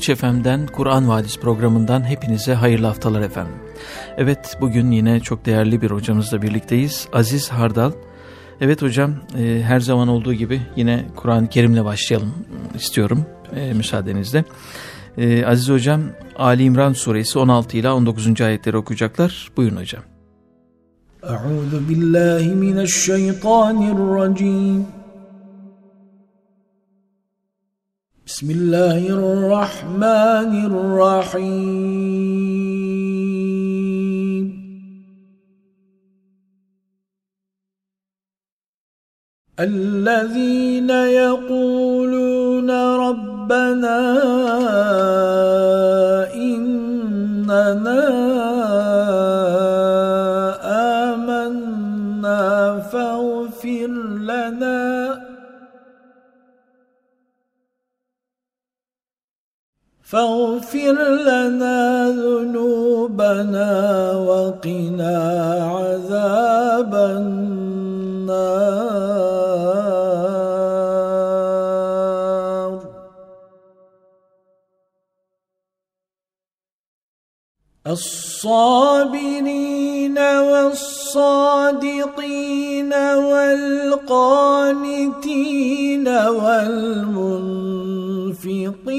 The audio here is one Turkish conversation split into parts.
Burç Efem'den Kur'an Vadisi programından hepinize hayırlı haftalar efendim. Evet bugün yine çok değerli bir hocamızla birlikteyiz. Aziz Hardal. Evet hocam e, her zaman olduğu gibi yine Kur'an-ı Kerim'le başlayalım istiyorum e, müsaadenizle. E, Aziz hocam Ali İmran suresi 16 ile 19. ayetleri okuyacaklar. Buyurun hocam. Euzu. بسم الله الرحمن الرحيم. الذين يقولون ربنا إننا آمنا فاغفر لنا فاغفر لنا ذنوبنا وقنا عذاب النار. الصابرين والصادقين والقانتين والمنفقين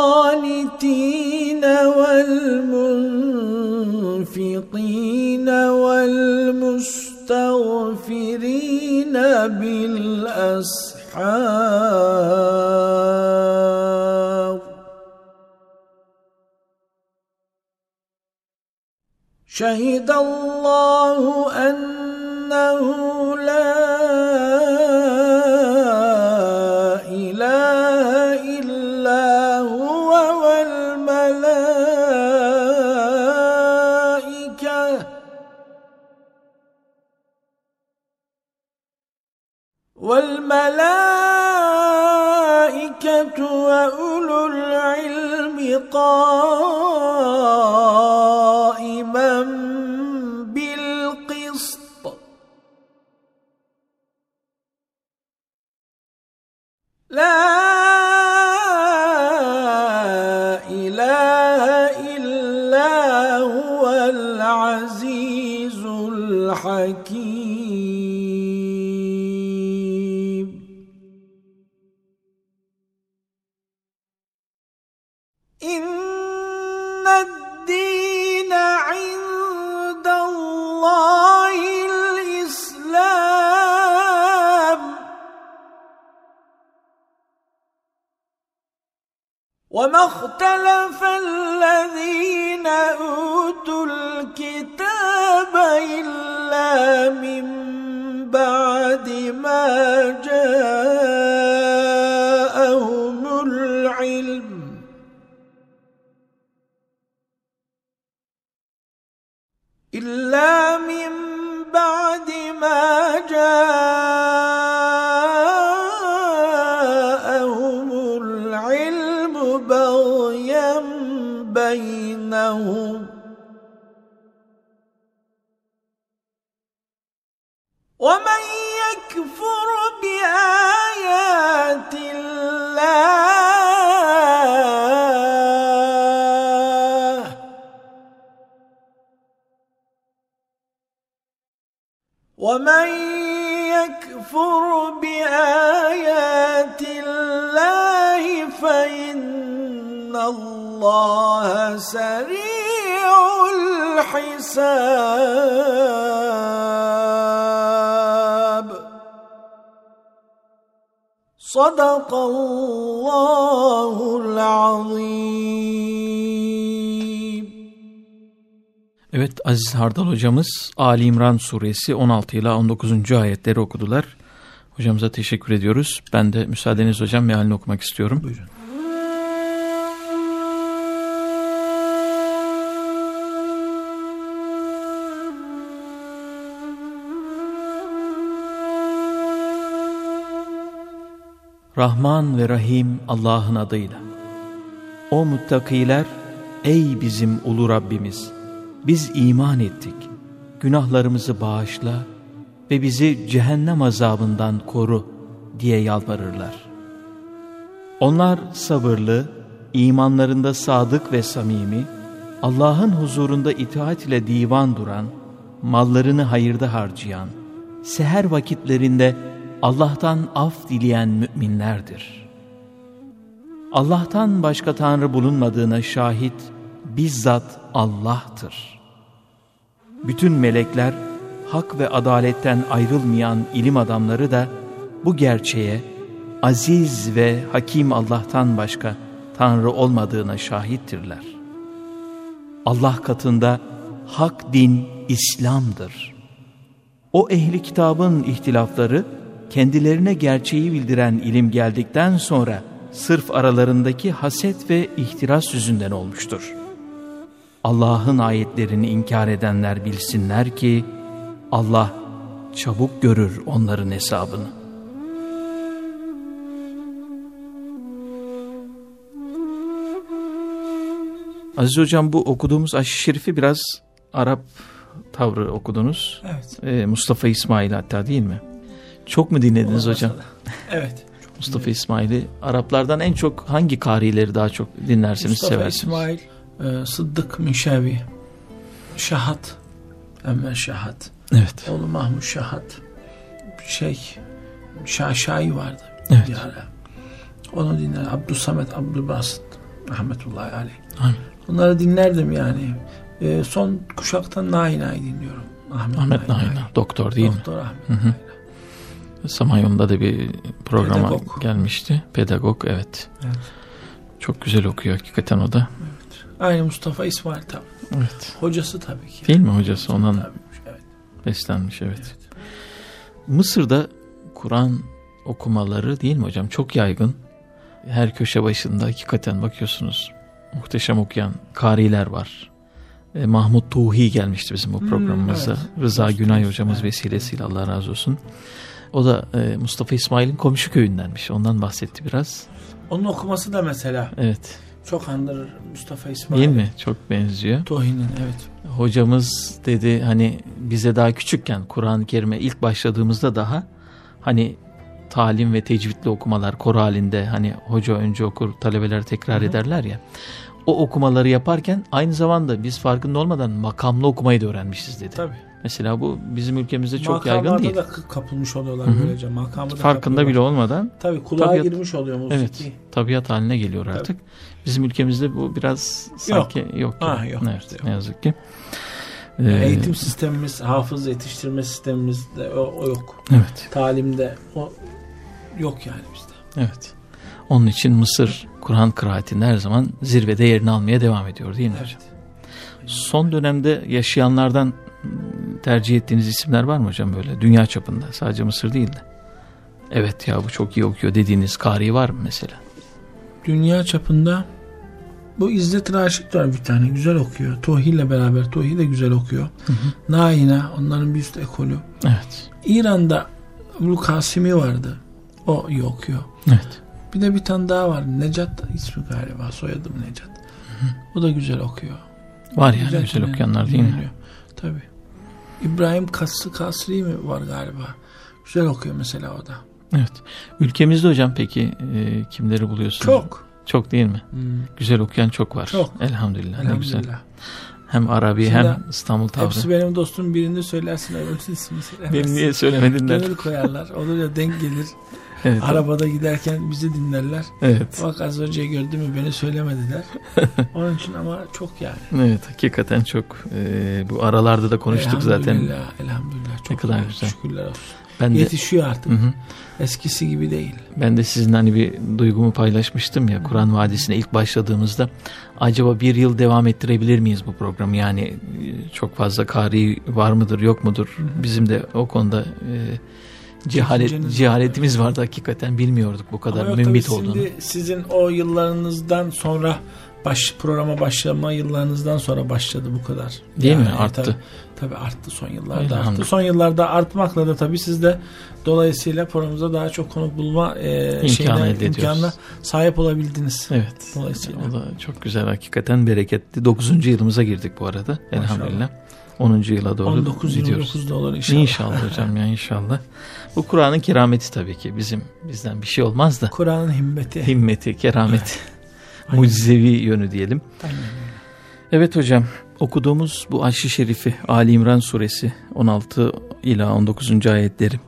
والقانتين والمنفقين والمستغفرين بالأسحار. شهد الله أنه لا إله إلا هو والملائكة. والملائكة وأولو العلم قال العزيز الحكيم. إن الدين عند الله الإسلام. وما اختلف الذين أوتوا الكتاب من آيات الله. ومن يكفر بآيات الله فإن الله سريع الحساب. صدق الله العظيم Evet Aziz Hardal hocamız Ali İmran suresi 16 ile 19. ayetleri okudular. Hocamıza teşekkür ediyoruz. Ben de müsaadeniz hocam mealini okumak istiyorum. Buyurun. Rahman ve Rahim Allah'ın adıyla. O muttakiler, ey bizim ulu Rabbimiz, biz iman ettik, günahlarımızı bağışla ve bizi cehennem azabından koru diye yalvarırlar. Onlar sabırlı, imanlarında sadık ve samimi, Allah'ın huzurunda itaat ile divan duran, mallarını hayırda harcayan, seher vakitlerinde Allah'tan af dileyen müminlerdir. Allah'tan başka Tanrı bulunmadığına şahit bizzat Allah'tır. Bütün melekler hak ve adaletten ayrılmayan ilim adamları da bu gerçeğe aziz ve hakim Allah'tan başka Tanrı olmadığına şahittirler. Allah katında hak din İslam'dır. O ehli kitabın ihtilafları kendilerine gerçeği bildiren ilim geldikten sonra sırf aralarındaki haset ve ihtiras yüzünden olmuştur. Allah'ın ayetlerini inkar edenler bilsinler ki Allah çabuk görür onların hesabını. Aziz hocam bu okuduğumuz aşı şerifi biraz Arap tavrı okudunuz. Evet. Ee, Mustafa İsmail hatta değil mi? Çok mu dinlediniz Olmasa hocam? da. Evet. Mustafa İsmail'i Araplardan en çok hangi karileri daha çok dinlersiniz, Mustafa seversiniz? İsmail, e, Sıddık Mişevi, Şahat, Enver Şahat, Evet. oğlu Mahmut Şahat, şey, Şaşai vardı Evet. bir ara. Onu dinler. Abdülsamet Abdülbasit, rahmetullahi aleyh. Amin. Bunları dinlerdim yani. E, son kuşaktan Nahi dinliyorum. Ahmet, Ahmet Nahi Nahin, doktor değil mi? Doktor Ahmet Hı hı. Samanyolu'nda da bir programa Pedagog. gelmişti. Pedagog evet. Evet. Çok güzel okuyor hakikaten o da. Aynı Mustafa İsmail tabii. Evet. Hocası tabii ki. Değil mi hocası? Ondan Tabii. Evet. beslenmiş evet. Mısır'da Kur'an okumaları değil mi hocam? Çok yaygın. Her köşe başında hakikaten bakıyorsunuz. Muhteşem okuyan kariler var. E, Mahmut Tuhi gelmişti bizim bu Hmm, programımıza. evet. Rıza Günay hocamız evet. vesilesiyle Allah razı olsun. O da e, Mustafa İsmail'in komşu köyündenmiş. Ondan bahsetti biraz. Onun okuması da mesela Evet. çok andırır Mustafa İsmail. Değil mi? Çok benziyor. Tohi'nin evet. Hocamız dedi hani bize daha küçükken Kur'an-ı Kerim'e ilk başladığımızda daha hani talim ve tecvidli okumalar kor halinde hani hoca önce okur talebeler tekrar Hı hı. ederler ya. O okumaları yaparken aynı zamanda biz farkında olmadan makamlı okumayı da öğrenmişiz dedi. Tabii. Mesela bu bizim ülkemizde çok Makamlarda yaygın değil. da kı- kapılmış oluyorlar Hı hı. böylece. Makamı da Farkında bile olmadan Tabii kulağa Tabiat- girmiş oluyor musiki. evet tabiat haline geliyor Tabii. artık. Bizim ülkemizde bu biraz sanki yok. Ha, gibi. yok, Evet, yok. ne yazık ki. Ee, Eğitim sistemimiz, hafız yetiştirme sistemimizde o, o yok. Evet. Talimde o yok yani bizde. Evet. Onun için Mısır Kur'an kıraatinde her zaman zirvede yerini almaya devam ediyor değil mi hocam? Evet. Son dönemde yaşayanlardan tercih ettiğiniz isimler var mı hocam böyle dünya çapında sadece Mısır değil de? Evet ya bu çok iyi okuyor dediğiniz kari var mı mesela? Dünya çapında bu İzzet Raşit var bir tane güzel okuyor. Tohi ile beraber Tohi de güzel okuyor. Naina onların bir üst ekolü. Evet. İran'da Abdül Kasimi vardı. O iyi okuyor. Evet. Bir de bir tane daha var. Necat ismi galiba. Soyadım Necat. O da güzel okuyor. Var yani güzel, dinlen- okuyanlar değil mi? Tabii. İbrahim Kassı Kasri mi var galiba? Güzel okuyor mesela o da. Evet. Ülkemizde hocam peki e, kimleri buluyorsunuz? Çok. Çok değil mi? Hmm. Güzel okuyan çok var. Çok. Elhamdülillah. Ne güzel. Elhamdülillah. Hem Arabi Şimdi hem İstanbul tavrı. Hepsi benim dostum birini söylersin öbürsünü ismini söylemezsin. Beni niye söylemedin der. Gönül koyarlar. Olur ya denk gelir. Evet. Arabada giderken bizi dinlerler. Evet. Bak az önce gördün mü beni söylemediler. Onun için ama çok yani. Evet hakikaten çok e, bu aralarda da konuştuk zaten. Elhamdülillah, elhamdülillah. Çok Ne kadar güzel. Şükürler olsun. Ben de Yetişiyor artık. Hı hı. Eskisi gibi değil. Ben de sizinle hani bir duygumu paylaşmıştım ya Kur'an Vadisi'ne ilk başladığımızda acaba bir yıl devam ettirebilir miyiz bu programı yani e, çok fazla kari var mıdır yok mudur bizim de o konuda e, cehalet, Çekinceniz cehaletimiz vardı hakikaten bilmiyorduk bu kadar Ama mümbit tabii olduğunu. Şimdi sizin o yıllarınızdan sonra baş programa başlama yıllarınızdan sonra başladı bu kadar. Değil mi? Arttı. Tabii, tabii arttı son yıllarda Elhamdülillah. arttı. Son yıllarda artmakla da tabii siz de dolayısıyla programımıza daha çok konuk bulma e, İmkanı şeyine, elde imkanına sahip olabildiniz. Evet. Dolayısıyla. O da çok güzel hakikaten bereketli. 9. yılımıza girdik bu arada elhamdülillah. 10. yıla doğru gidiyoruz. 19-29 dolar inşallah. İnşallah hocam ya inşallah. Bu Kur'an'ın kerameti tabii ki bizim bizden bir şey olmaz da. Kur'an'ın himmeti. himmeti, kerameti, mucizevi yönü diyelim. Aynen. Evet hocam okuduğumuz bu Aşşi Şerifi Ali İmran suresi 16 ila 19. ayetleri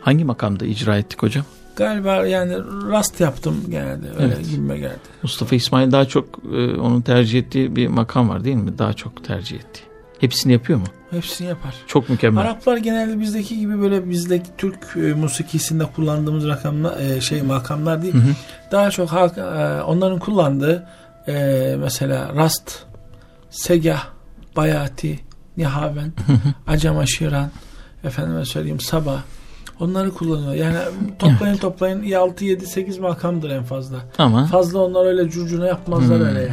hangi makamda icra ettik hocam? Galiba yani rast yaptım genelde. Öyle Evet. gibime geldi. Mustafa İsmail daha çok e, onun tercih ettiği bir makam var değil mi? Daha çok tercih ettiği. Hepsini yapıyor mu? Hepsini yapar. Çok mükemmel. Araplar genelde bizdeki gibi böyle bizdeki Türk e, musikisinde kullandığımız rakamlar e, şey makamlar değil. Hı hı. Daha çok halk e, onların kullandığı e, mesela rast, segah, bayati, nihaven, acama şiran, efendime söyleyeyim sabah. Onları kullanıyor. Yani toplayın toplayın 6 7 8 makamdır en fazla. Ama Fazla onlar öyle curcuna yapmazlar Hmm. öyle yani.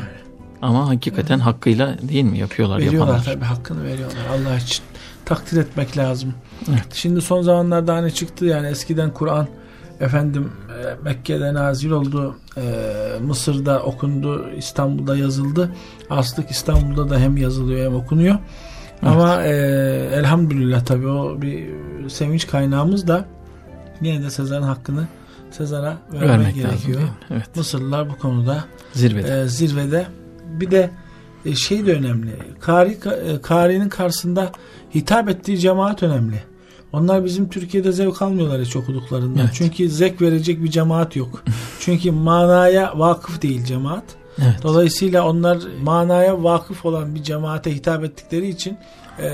Ama hakikaten hakkıyla değil mi yapıyorlar Veriyorlar yapanlar. tabii hakkını veriyorlar Allah için. Takdir etmek lazım. Evet. Şimdi son zamanlarda hani çıktı yani eskiden Kur'an efendim e, Mekke'de nazil oldu, e, Mısır'da okundu, İstanbul'da yazıldı. Aslık İstanbul'da da hem yazılıyor hem okunuyor. Ama e, elhamdülillah tabii o bir sevinç kaynağımız da yine de Sezar'ın hakkını Sezar'a vermek, Vermek lazım. gerekiyor. mi? Evet. Mısırlılar bu konuda Zirvede. e, zirvede. Bir de e, şey de önemli. Kari, e, Kari'nin karşısında hitap ettiği cemaat önemli. Onlar bizim Türkiye'de zevk almıyorlar hiç okuduklarından. Evet. Çünkü zevk verecek bir cemaat yok. Çünkü manaya vakıf değil cemaat. Evet. Dolayısıyla onlar manaya vakıf olan bir cemaate hitap ettikleri için e,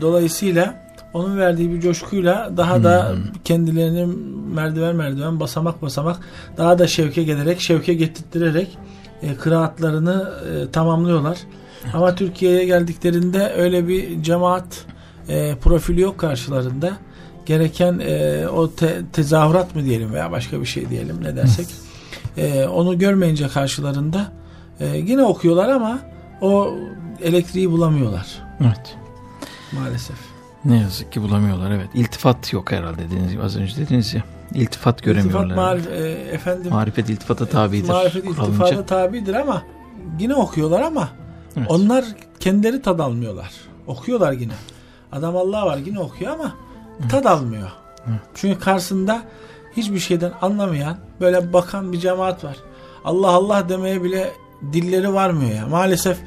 dolayısıyla onun verdiği bir coşkuyla daha da Hmm. kendilerini merdiven merdiven basamak basamak daha da şevke gelerek şevke getirterek e, kıraatlarını e, tamamlıyorlar. Ama Türkiye'ye geldiklerinde öyle bir cemaat e, profili yok karşılarında. Gereken e, o te- tezahürat mı diyelim veya başka bir şey diyelim ne dersek. E, onu görmeyince karşılarında e, yine okuyorlar ama o elektriği bulamıyorlar Evet. maalesef. Ne yazık ki bulamıyorlar evet. İltifat yok herhalde dediğiniz gibi az önce dediniz ya. İltifat göremiyorlar. İltifat marif, e, efendim Marifet iltifata tabidir. marifet kuralınca. iltifata tabidir ama yine okuyorlar ama Evet. onlar kendileri tad almıyorlar. Okuyorlar yine. Adam Allah var yine okuyor ama tad almıyor. Çünkü karşısında hiçbir şeyden anlamayan böyle bakan bir cemaat var. Allah Allah demeye bile dilleri varmıyor ya. Maalesef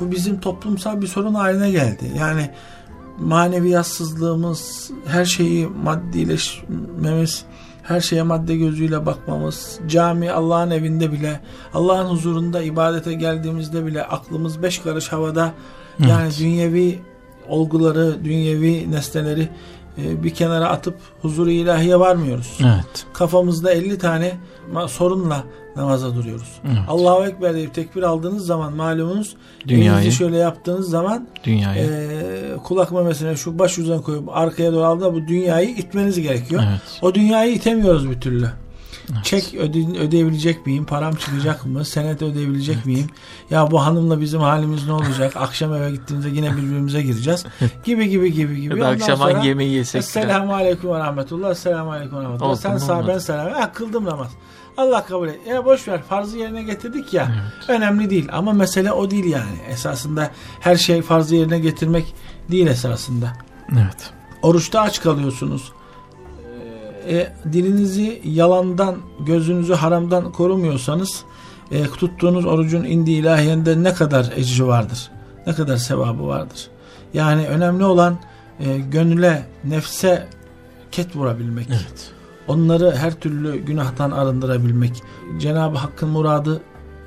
bu bizim toplumsal bir sorun haline geldi. Yani maneviyatsızlığımız, her şeyi maddileşmemiz, her şeye madde gözüyle bakmamız, cami Allah'ın evinde bile, Allah'ın huzurunda ibadete geldiğimizde bile aklımız beş karış havada. Yani dünyevi olguları, dünyevi nesneleri bir kenara atıp huzuru ilahiye varmıyoruz. Evet. Kafamızda 50 tane sorunla namaza duruyoruz. Evet. Allahu Ekber deyip tekbir aldığınız zaman malumunuz Dünyayı. şöyle yaptığınız zaman Dünyayı. e, kulak memesine şu baş yüzden koyup arkaya doğru aldığında bu dünyayı itmeniz gerekiyor. Evet. O dünyayı itemiyoruz bir türlü. Çek öde, ödeyebilecek miyim? Param çıkacak mı? Senet ödeyebilecek miyim? Ya bu hanımla bizim halimiz ne olacak? Akşam eve gittiğimizde yine birbirimize gireceğiz. Gibi gibi gibi gibi. Ya da akşam hangi yemeği yesek. Esselamu aleyküm ve rahmetullah. Esselamu aleyküm ve rahmetullah. Olsun, Sen sağ ben selam. Ha, kıldım namaz. Allah kabul et. Ya boş ver. Farzı yerine getirdik ya. Önemli değil. Ama mesele o değil yani. Esasında her şey farzı yerine getirmek değil esasında. Evet. Oruçta aç kalıyorsunuz. E, dilinizi yalandan, gözünüzü haramdan korumuyorsanız e, tuttuğunuz orucun indi ilahiyende ne kadar ecri vardır? ne kadar sevabı vardır. Yani önemli olan e, gönüle, nefse ket vurabilmek. Evet. Onları her türlü günahtan arındırabilmek. Cenab-ı Hakk'ın muradı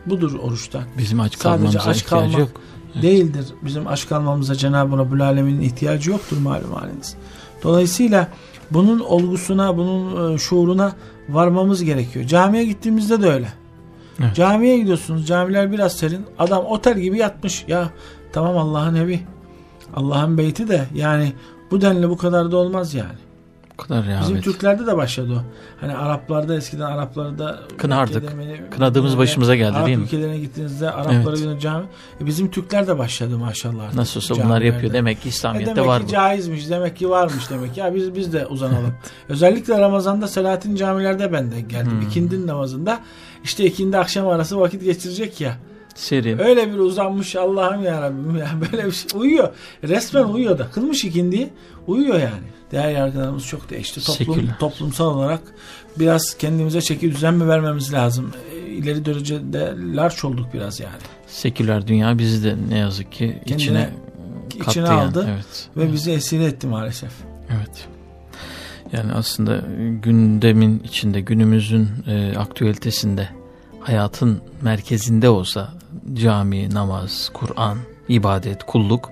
budur oruçta. Bizim aç Sadece aç kalmak yok. Evet. Değildir. Bizim aç kalmamıza Cenab-ı Rabbül Alemin'in ihtiyacı yoktur malum haliniz. Dolayısıyla bunun olgusuna, bunun e, şuuruna varmamız gerekiyor. Camiye gittiğimizde de öyle. Evet. Camiye gidiyorsunuz. Camiler biraz serin. Adam otel gibi yatmış. Ya tamam Allah'ın evi. Allah'ın beyti de yani bu denli bu kadar da olmaz yani. Kadar ya. Bizim. Türklerde de başladı o. Hani Araplarda eskiden Araplarda Kınardık. Mekke'de, Kınadığımız başımıza geldi Arap değil mi? ülkelerine gittiğinizde Araplara Evet. cami. E bizim Türkler de başladı maşallah. artık Nasıl olsa bunlar yapıyor. Demek ki E İslamiyet'te demek var ki bu. caizmiş, demek ki varmış demek. Ya biz biz de uzanalım. Özellikle Ramazan'da Selahattin camilerde ben de geldim. Hmm. İkindin namazında işte ikindi akşam arası vakit geçirecek ya. Serin. Öyle bir uzanmış Allah'ım ya Rabbim ya böyle bir şey uyuyor. Resmen uyuyor da. Kılmış ikindiyi uyuyor yani. Değer yargılarımız çok değişti. Toplum, Seküler. toplumsal olarak biraz kendimize çeki düzen mi vermemiz lazım? E, İleri derecede larç olduk biraz yani. Seküler dünya bizi de ne yazık ki Kendine- içine kattı içine yani. aldı Evet. Ve evet. bizi esir etti maalesef. Evet. Yani aslında gündemin içinde, günümüzün e, aktüelitesinde, hayatın merkezinde olsa cami, namaz, Kur'an, ibadet, kulluk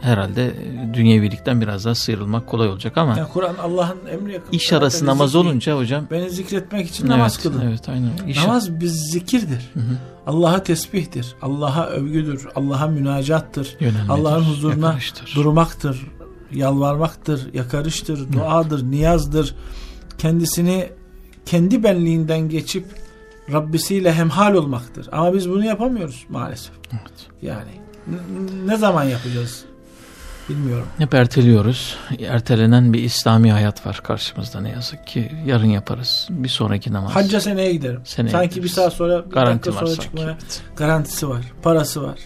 herhalde dünyevilikten biraz daha sıyrılmak kolay olacak ama Yani Kur'an Allah'ın emri. iş arası Beni namaz zikri- olunca hocam Beni zikretmek için namaz evet, kılın. evet aynen. İş, Namaz bir zikirdir. Allah'a tesbihtir. Allah'a övgüdür. Allah'a münacattır. Allah'ın huzuruna yakarıştır. durmaktır. Yalvarmaktır. Yakarıştır. Duadır. Niyazdır. Kendisini kendi benliğinden geçip Rabbisiyle hemhal olmaktır. Ama biz bunu yapamıyoruz maalesef. Evet. Yani ne zaman yapacağız? Bilmiyorum. Hep erteliyoruz. Ertelenen bir İslami hayat var karşımızda ne yazık ki. Yarın yaparız. Bir sonraki namaz. Hacca seneye giderim. Seneye sanki gideriz. bir saat sonra bir Garanti dakika sonra sanki. çıkmaya Evet. garantisi var. Parası var.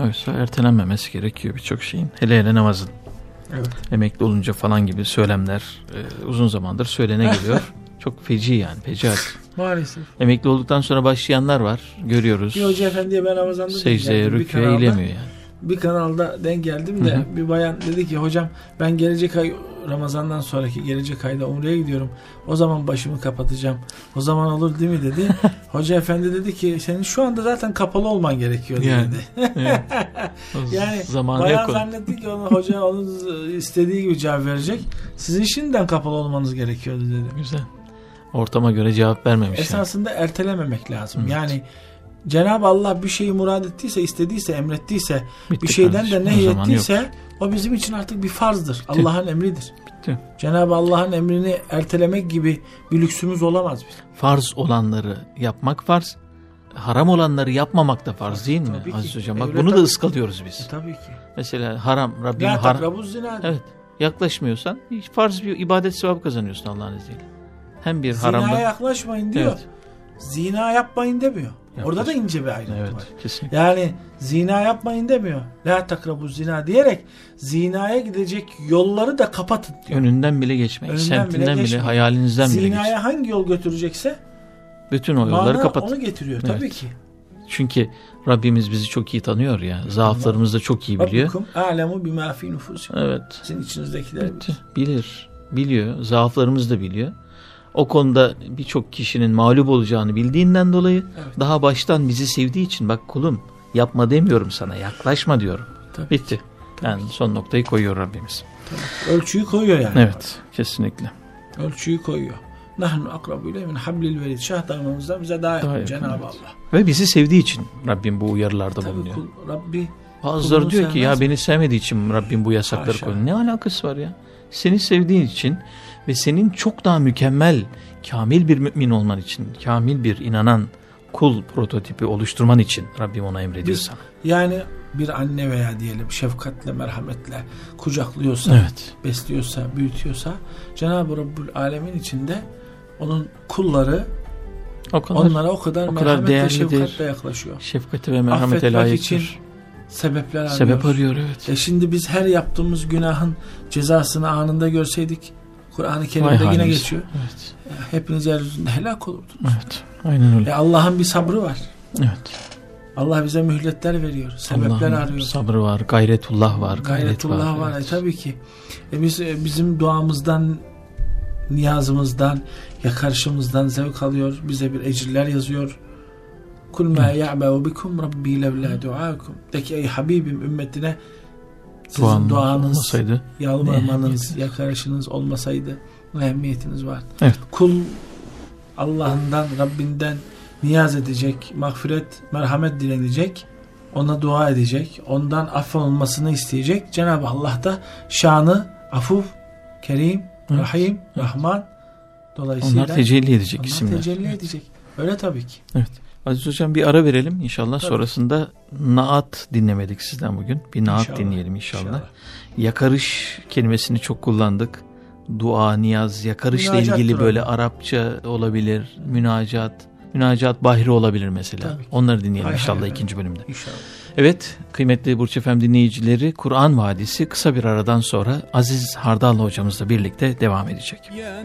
Oysa ertelenmemesi gerekiyor birçok şeyin. Hele hele namazın. Evet. Emekli olunca falan gibi söylemler e, uzun zamandır söylene geliyor. Çok feci yani fecaat. Maalesef. Emekli olduktan sonra başlayanlar var. Görüyoruz. Bir hoca efendiye ben Ramazan'da Secdeye. Bir rüküye eğilemiyor yani. Bir kanalda denk geldim de Hı hı. bir bayan dedi ki hocam ben gelecek ay Ramazan'dan sonraki gelecek ayda Umre'ye gidiyorum. O zaman başımı kapatacağım. O zaman olur değil mi dedi. Hoca efendi dedi ki senin şu anda zaten kapalı olman gerekiyor Yani. dedi. Evet. O Yani zamanı onun. zannetti ki onu hoca onun istediği gibi cevap verecek. Sizin şimdiden kapalı olmanız gerekiyordu dedi. Güzel. Ortama göre cevap vermemiş. yani. Esasında ertelememek lazım. Evet. Yani Cenab-ı Allah bir şeyi murad ettiyse, istediyse, emrettiyse, Bitti bir şeyden kardeşim. de nehyettiyse o bizim için artık bir farzdır. Allah'ın emridir. Bitti. Cenab-ı Allah'ın emrini ertelemek gibi bir lüksümüz olamaz bizim. Farz olanları yapmak farz. Haram olanları yapmamak da farz değil mi Tabii ki. Aziz Hocam? Bak Öyle bunu da tabii. ıskalıyoruz biz. E, tabii ki. Mesela haram, Rabbim haram. Evet. Yaklaşmıyorsan hiç farz bir ibadet sevabı kazanıyorsun Allah'ın izniyle. Hem bir Zinaya haramda. yaklaşmayın diyor. Evet. Zina yapmayın demiyor. Orada da ince bir ayrıntı Evet, var. kesinlikle. Yani zina yapmayın demiyor. La takrabuz zina diyerek zinaya gidecek yolları da kapatın diyor. Önünden bile geçmeyin. Önünden Semtinden bile bile, geçmeyin. hayalinizden bile geçmeyin. Zinaya hangi yol götürecekse Bütün o yolları kapatın. onu getiriyor Evet. tabii ki. Çünkü Rabbimiz bizi çok iyi tanıyor ya. Zaaflarımızı da çok iyi biliyor. Rabbukum a'lemu bima fi nufusikum. Evet. Sizin içinizdekiler Bitti. Bilir. Biliyor. Zaaflarımızı da biliyor. O konuda birçok kişinin mağlup olacağını bildiğinden dolayı Evet. daha baştan bizi sevdiği için bak kulum yapma demiyorum sana yaklaşma diyorum. Tabii. Bitti. Yani son noktayı koyuyor Rabbimiz. Ölçüyü koyuyor yani. Evet kesinlikle. Ölçüyü koyuyor. Nahnu akrabu ile min hablil verid. Şah damarımızdan bize daha yakın Daha yakın, Cenab-ı evet. Allah. Ve bizi sevdiği için Rabbim bu uyarılarda Tabii bulunuyor. kul, Rabbi Bazıları diyor ki ya mi? beni sevmediği için Rabbim bu yasakları koyuyor. Ne alakası var ya? Seni sevdiğin için ve senin çok daha mükemmel, kamil bir mümin olman için, kamil bir inanan kul prototipi oluşturman için Rabbim ona emrediyor sana. yani bir anne veya diyelim şefkatle, merhametle kucaklıyorsa, Evet. besliyorsa, büyütüyorsa Cenab-ı Rabbül Alemin içinde onun kulları O kadar onlara o kadar, o kadar merhametle, şefkatle yaklaşıyor. şefkate ve merhamete layıktır. için sebepler arıyor. Sebep arıyor evet. E şimdi biz her yaptığımız günahın cezasını anında görseydik Kur'an-ı Kerim'de yine geçiyor. Evet. E, Hepiniz yeryüzünde helak olurdunuz. Evet. Aynen öyle. E Allah'ın bir sabrı var. Evet. Allah bize mühletler veriyor. Sebepler arıyor. sabrı var, gayretullah var, gayret Gayretullah var. var. E, tabii ki. E, biz e, bizim duamızdan, niyazımızdan, yakarışımızdan zevk alıyor. Bize bir ecirler yazıyor. Kul ma ya'ba'u bikum rabbi levla duakum. De ki ey Habibim ümmetine sizin Duan duanız, olmasaydı. yalvarmanız, yakarışınız olmasaydı ehemmiyetiniz var. Evet. Kul Allah'ından, Rabbinden niyaz edecek, mağfiret, merhamet dilenecek, ona dua edecek, ondan affolunmasını isteyecek. Cenab-ı Allah da şanı afuf, kerim, Evet. rahim, rahman dolayısıyla Onlar tecelli edecek onlar isimler. tecelli edecek. Öyle tabii ki. Aziz Hocam bir ara verelim inşallah. Tabii. Sonrasında naat dinlemedik sizden bugün. Bir naat inşallah. dinleyelim inşallah. inşallah. Yakarış kelimesini çok kullandık. Dua, niyaz, yakarışla ilgili böyle. Arapça olabilir, münacat. Münacat Bahri olabilir mesela. Onları dinleyelim hay inşallah hay ikinci bölümde. İnşallah. Evet kıymetli Burç Efem dinleyicileri Kur'an Vadisi kısa bir aradan sonra Aziz Hardal hocamızla birlikte devam edecek. Ya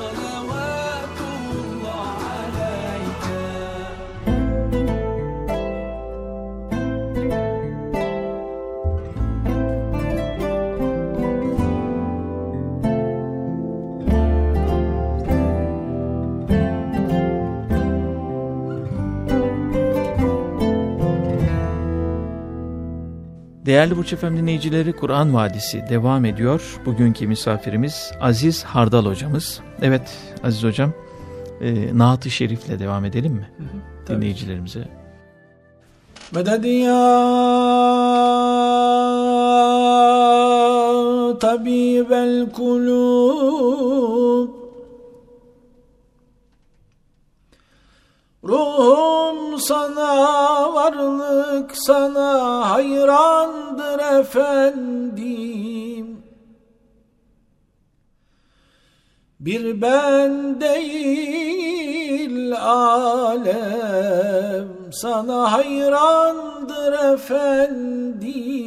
Değerli Burç Efem dinleyicileri Kur'an Vadisi devam ediyor. Bugünkü misafirimiz Aziz Hardal hocamız. Evet Aziz hocam e, Naat-ı Şerif'le devam edelim mi Tabii. dinleyicilerimize? Meded ya tabibel kulub Ruhum sana varlık sana hayrandır efendim. Bir ben değil alem sana hayrandır efendim.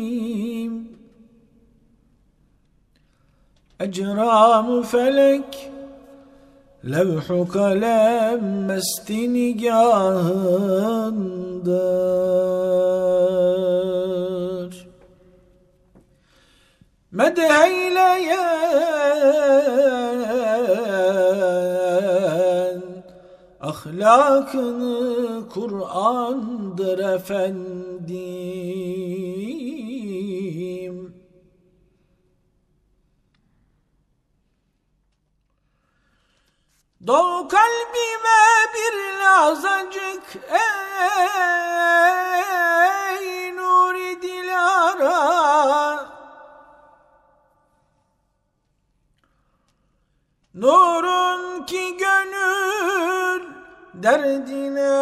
Ecram felek levh-u kalem mesti nigahındır Medheyleyen ahlakını Kur'an'dır efendim. Doğu kalbime bir lazacık ey nuri dilara Nurun ki gönül derdine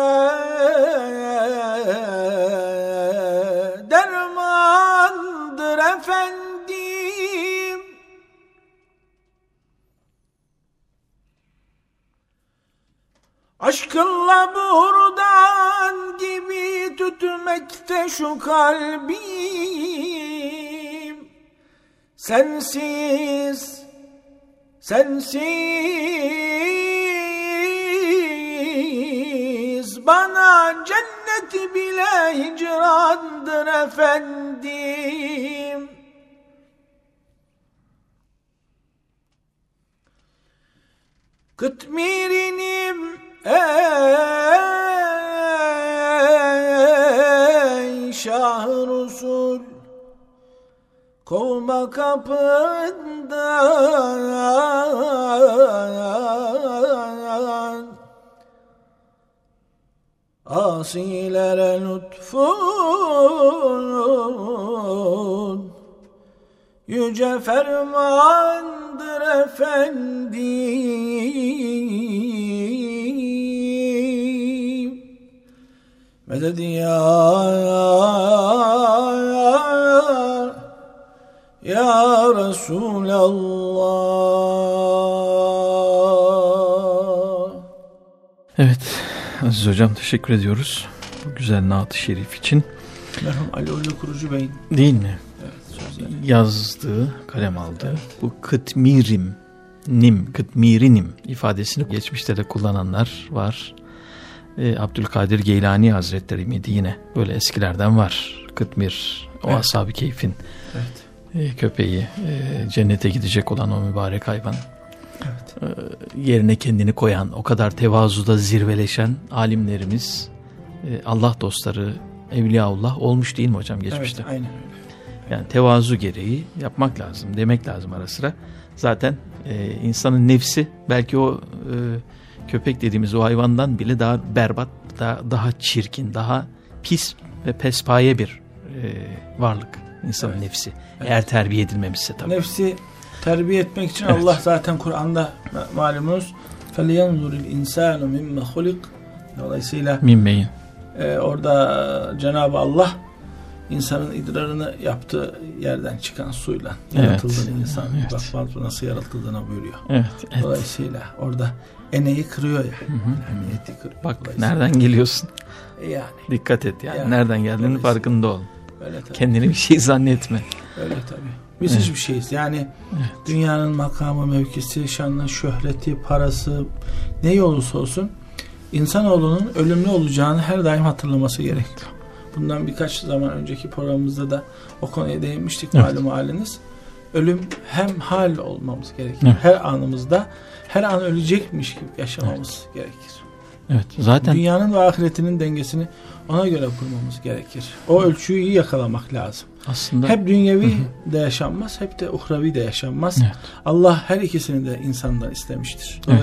dermandır efendim. Aşkınla buradan gibi tütmekte şu kalbim. Sensiz Sensiz bana cennet bile hicrandır efendim. Kıtmirinim ey şah Resul Kovma kapından. Asilere lütfun Yüce fermandır efendim Meded ya Ya Resulallah Evet Aziz Hocam teşekkür ediyoruz. Bu güzel naat-ı şerif için. Merhum Ali Ulu Kurucu Bey'in Değil mi? evet, yazdığı, kalem aldığı bu kıtmirim, nim, kıtmirinim ifadesini geçmişte de kullananlar var. Ee, Abdülkadir Geylani Hazretleri miydi yine? Böyle eskilerden var. Kıtmir, o Evet. ashab-ı keyfin Evet. e, köpeği, e, cennete gidecek olan o mübarek hayvan. Evet. E, yerine kendini koyan, o kadar tevazuda zirveleşen alimlerimiz, e, Allah dostları, Evliyaullah olmuş değil mi hocam geçmişte? Evet, aynen öyle. Yani tevazu gereği yapmak lazım, demek lazım ara sıra. Zaten e, insanın nefsi belki o e, köpek dediğimiz o hayvandan bile daha berbat, daha, daha çirkin, daha pis ve pespaye bir e, varlık insanın Evet. nefsi. Eğer terbiye edilmemişse tabii. Nefsi terbiye etmek için Evet. Allah zaten Kur'an'da ma- malumunuz فَلْيَنْظُرِ الْاِنْسَانُ مِمَّ خُلِقْ Dolayısıyla Minmeyin. e, orada Cenab-ı Allah insanın idrarını yaptığı yerden çıkan suyla Evet. yaratıldığını insan Evet. bakmaz bu nasıl yaratıldığına buyuruyor. Evet. evet. Dolayısıyla orada eneği kırıyor ya. Hı hı. Yani eti kırıyor. Bak nereden geliyorsun? Yani Dikkat et yani. Yani. Nereden geldiğinin farkında ol. öyle tabii. Kendini bir şey zannetme. Öyle tabii. Biz Evet. hiçbir şeyiz. Yani Evet. dünyanın makamı, mevkisi, şanı, şöhreti, parası ne olursa olsun insanoğlunun ölümlü olacağını her daim hatırlaması gerekiyor. Bundan birkaç zaman önceki programımızda da o konuya değinmiştik Evet. malum haliniz. Ölüm hem hal olmamız gerekir. Evet. Her anımızda her an ölecekmiş gibi yaşamamız gerekir. Evet. Zaten Dünyanın ve ahiretinin dengesini ona göre kurmamız gerekir. O ölçüyü iyi yakalamak lazım. aslında Hep dünyevi de yaşanmaz, hep de uhravi de yaşanmaz. Evet. Allah her ikisini de insandan istemiştir. Evet.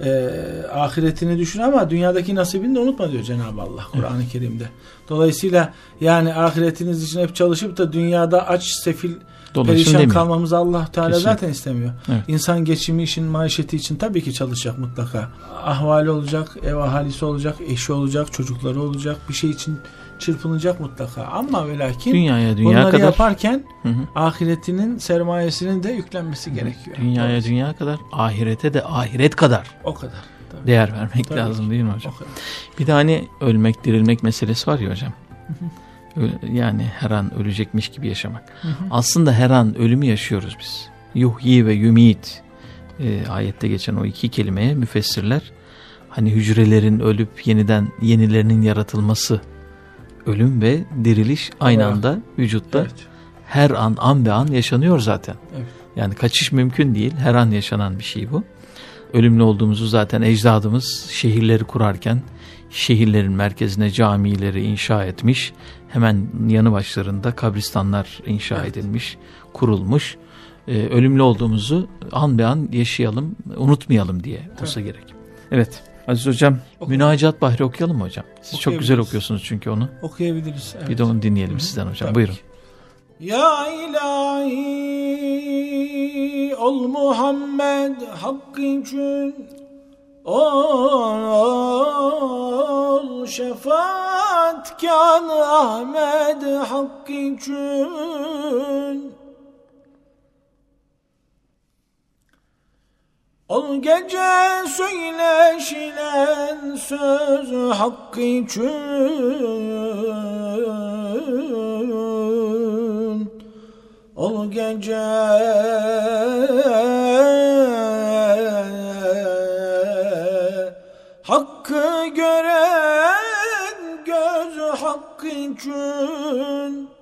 E, ahiretini düşün ama dünyadaki nasibini de unutma diyor Cenab-ı Allah Kur'an-ı Kerim'de. Dolayısıyla yani ahiretiniz için hep çalışıp da dünyada aç, sefil, perişan demiyor. kalmamızı Allah Teala Kesinlikle. zaten istemiyor. Evet. İnsan geçimi için, maişeti için tabii ki çalışacak mutlaka. Ahvali olacak, ev ahalisi olacak, eşi olacak, çocukları olacak, bir şey için çırpınacak mutlaka. Ama ve lakin Dünyaya dünya bunları kadar yaparken Hı hı. ahiretinin sermayesinin de yüklenmesi gerekiyor. dünyaya dünya kadar ahirete de ahiret kadar O kadar. Tabii. değer vermek Tabii lazım değil mi hocam? Bir de hani ölmek dirilmek meselesi var ya hocam. Ö- Yani her an ölecekmiş gibi yaşamak. Aslında her an ölümü yaşıyoruz biz. Yuhyi ve yumit e, ayette geçen o iki kelimeye müfessirler hani hücrelerin ölüp yeniden yenilerinin yaratılması ölüm ve diriliş aynı Allah. anda vücutta Evet. her an an be an yaşanıyor zaten. Evet. Yani kaçış mümkün değil. Her an yaşanan bir şey bu. Ölümlü olduğumuzu zaten ecdadımız şehirleri kurarken şehirlerin merkezine camileri inşa etmiş. Hemen yanı başlarında kabristanlar inşa Evet. edilmiş, kurulmuş. Ee, ölümlü olduğumuzu an be an yaşayalım, unutmayalım diye olsa gerek. Evet. Aziz hocam, Oku. Münacat Bahri okuyalım mı hocam? Siz çok güzel okuyorsunuz çünkü onu. Okuyabiliriz. Evet. Bir de onu dinleyelim Hı hı. sizden hocam. Tabii Buyurun. ki. Ya ilahi ol Muhammed hakkı için ol şefaatkan Ahmet hakkı için Ol gece söyleşilen söz hakkı için. Ol gece hakkı gören göz hakkı için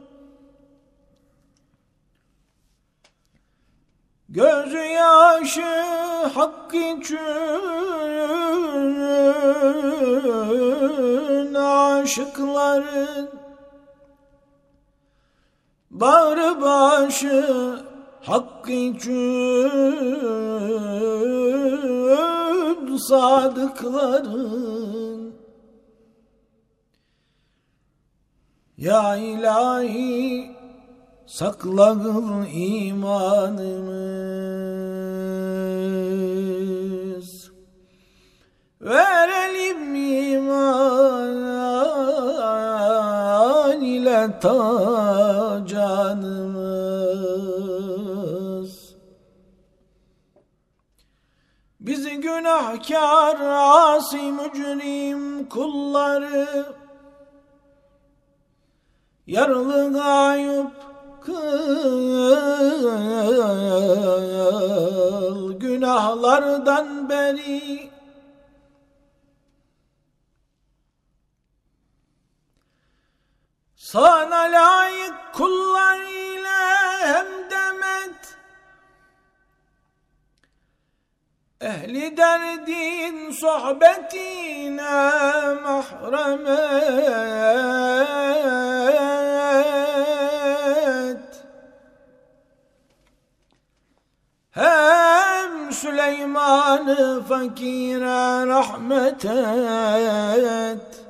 Gözü yaşı hak için aşıkların Bağrı başı hak için sadıkların. Ya ilahi saklanır imanımız. Verelim imana hayatta canımız Bizi günahkar, asi, mücrim kulları Yaralı gayub kıl Günahlardan beri Sana layık kullar ile hem demet. Ehli derdin sohbetine mahremet Süleyman'ı fakire rahmet et.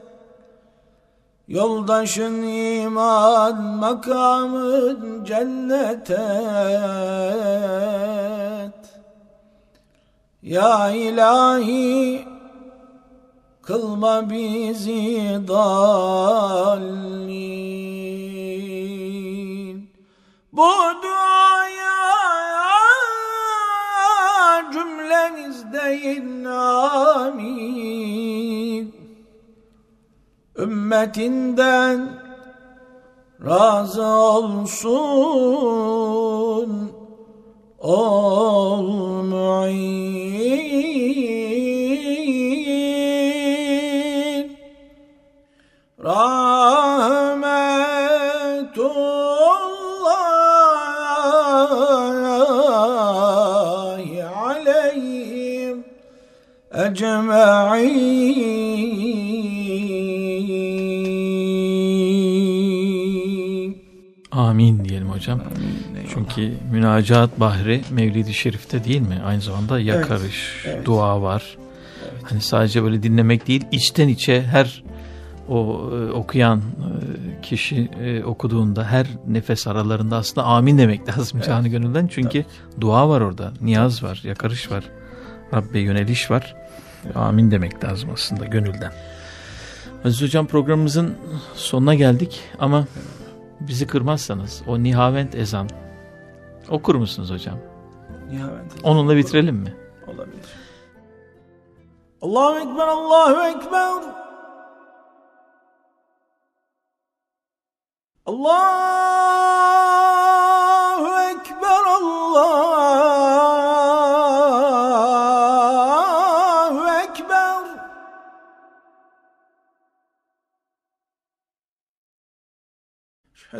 Yoldaşın iman makamın cennet et. Ya ilahi kılma bizi dallin. Bu deyin amin. Ümmetinden razı olsun ol mu'in rahmetullahi ecma'in Amin diyelim hocam. Çünkü münacat bahri Mevlid-i Şerif'te değil mi? Aynı zamanda yakarış, evet. dua var. Hani sadece böyle dinlemek değil, içten içe her o e, okuyan e, kişi e, okuduğunda her nefes aralarında aslında amin demek lazım canı gönülden. Çünkü dua var orada, niyaz var, yakarış var, Rabbe yöneliş var. Amin demek lazım aslında gönülden. Aziz Hocam programımızın sonuna geldik ama bizi kırmazsanız o nihavent ezan okur musunuz hocam? Nihavent Onunla bitirelim mi? olabilir. Allahu Ekber, Allahu Ekber. Allahu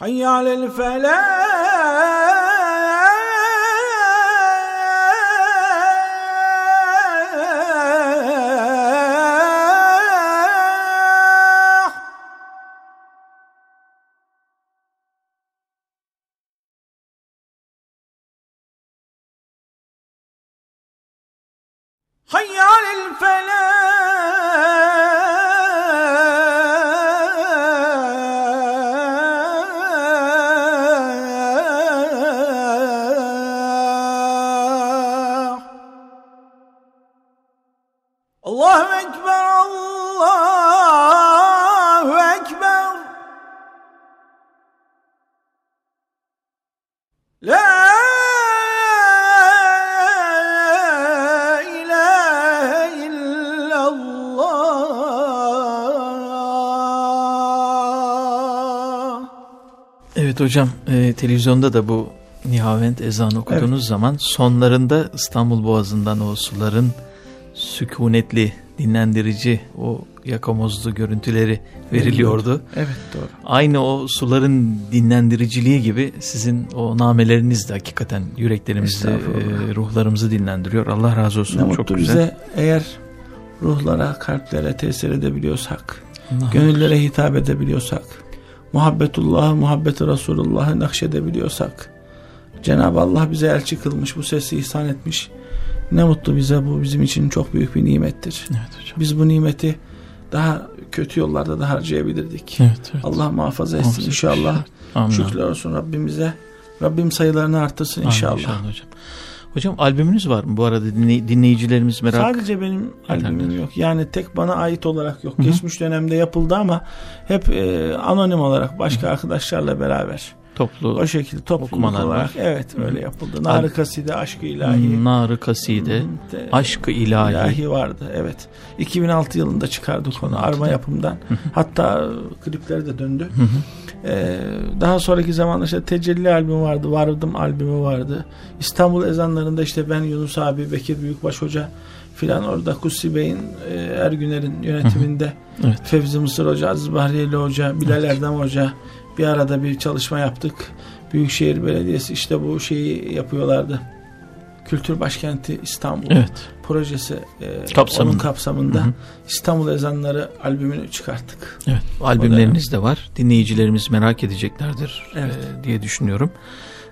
حي على الفلاح Allahu Ekber La Evet hocam e, televizyonda da bu Nihavent ezanı okuduğunuz evet. zaman sonlarında İstanbul Boğazı'ndan o suların sükunetli dinlendirici o yakamozlu görüntüleri veriliyordu. Evet doğru. Aynı o suların dinlendiriciliği gibi sizin o nameleriniz de hakikaten yüreklerimizi, e, ruhlarımızı dinlendiriyor. Allah razı olsun. Ne Çok güzel. bize eğer ruhlara, kalplere tesir edebiliyorsak, Allah- gönüllere hitap edebiliyorsak, muhabbetullahı, muhabbeti Resulullah'ı nakşedebiliyorsak, Cenab-ı Allah bize elçi kılmış, bu sesi ihsan etmiş. Ne mutlu bize bu bizim için çok büyük bir nimettir. Evet hocam. Biz bu nimeti daha kötü yollarda da harcayabilirdik. Evet, evet. Allah muhafaza etsin Muhafaza inşallah. Amin. Şükürler olsun Rabbimize. Rabbim sayılarını arttırsın Amin inşallah. hocam. Hocam albümünüz var mı? Bu arada dinley- dinleyicilerimiz merak Sadece benim albümüm yok. Yani tek bana ait olarak yok. Hı hı. Geçmiş dönemde yapıldı ama hep e, anonim olarak başka arkadaşlarla beraber. Toplu O şekilde topluluk Okumalar olarak var. evet öyle yapıldı. Narı Kaside, Aşkı İlahi. Nar-ı Kaside, de- Aşk-ı ilahi. İlahi vardı evet. 2006 yılında çıkardık onu 2006'da. Arma yapımdan. Hatta klipleri de döndü. Ee, daha sonraki zamanda işte Tecelli albümü vardı, Vardım albümü vardı. İstanbul ezanlarında işte ben Yunus abi, Bekir Büyükbaş Hoca filan orada Kutsi Bey'in, e, Ergüner'in yönetiminde Evet. Fevzi Mısır Hoca, Aziz Bahriyeli Hoca, Bilal Erdem Hoca bir arada bir çalışma yaptık. Büyükşehir Belediyesi işte bu şeyi yapıyorlardı. Kültür Başkenti İstanbul Evet. projesi e, Kapsamında. onun kapsamında Hı hı. İstanbul Ezanları albümünü çıkarttık. Evet. Albümleriniz de var. Dinleyicilerimiz merak edeceklerdir Evet. e, diye düşünüyorum.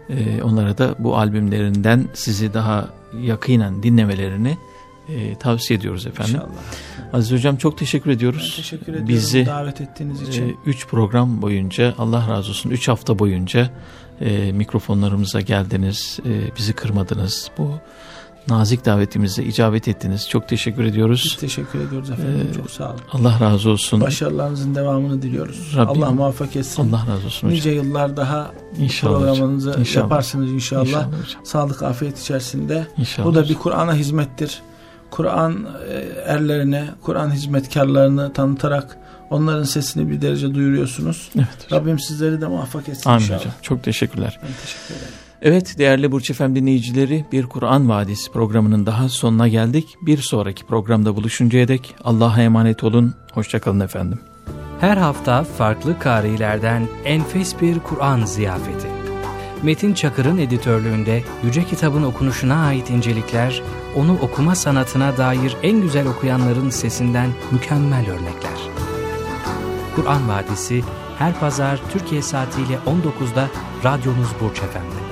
E, onlara da bu albümlerinden sizi daha yakinen dinlemelerini e, tavsiye ediyoruz efendim. İnşallah. Aziz hocam çok teşekkür Ben ediyoruz. teşekkür ediyorum Bizi davet ettiğiniz için. 3 program boyunca Allah razı olsun 3 hafta boyunca e, mikrofonlarımıza geldiniz. E, bizi kırmadınız. Bu nazik davetimize icabet ettiniz. Çok teşekkür Biz ediyoruz. teşekkür ediyoruz efendim. Ee, Çok sağ olun. Allah razı olsun. Başarılarınızın devamını diliyoruz. Rabbim- Allah muvaffak etsin. Allah razı olsun hocam. Nice yıllar daha İnşallah hocam. programınızı İnşallah. yaparsınız inşallah. İnşallah hocam. Sağlık, afiyet içerisinde. İnşallah. Bu da bir Kur'an'a hizmettir. Kur'an e, erlerine, Kur'an hizmetkarlarını tanıtarak onların sesini bir derece duyuruyorsunuz. Evet hocam. Rabbim sizleri de muvaffak etsin Amin inşallah. hocam. Çok teşekkürler. Ben teşekkür ederim. Evet değerli Burç Efem dinleyicileri bir Kur'an Vadisi programının daha sonuna geldik. Bir sonraki programda buluşuncaya dek Allah'a emanet olun. Hoşçakalın efendim. Her hafta farklı karilerden enfes bir Kur'an ziyafeti. Metin Çakır'ın editörlüğünde Yüce Kitabın okunuşuna ait incelikler, onu okuma sanatına dair en güzel okuyanların sesinden mükemmel örnekler. Kur'an Vadisi her pazar Türkiye saatiyle 19'da radyonuz Burç Efendi.